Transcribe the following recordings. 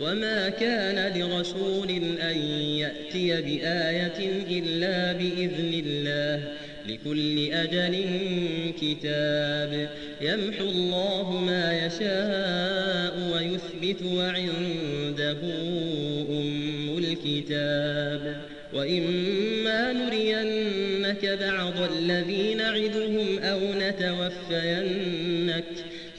وما كان لرسول أن يأتي بآية إلا بإذن الله لكل أجل كتاب يمحو الله ما يشاء ويثبت وعنده أم الكتاب وإما نرينك بعض الذي نعدهم أو نتوفينك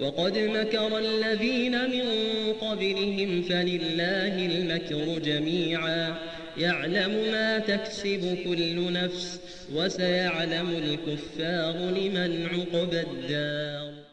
وقد مكر الذين من قبلهم فلله المكر جميعا. يعلم ما تكسب كل نفس وسيعلم الكفار لمن عقب الدار.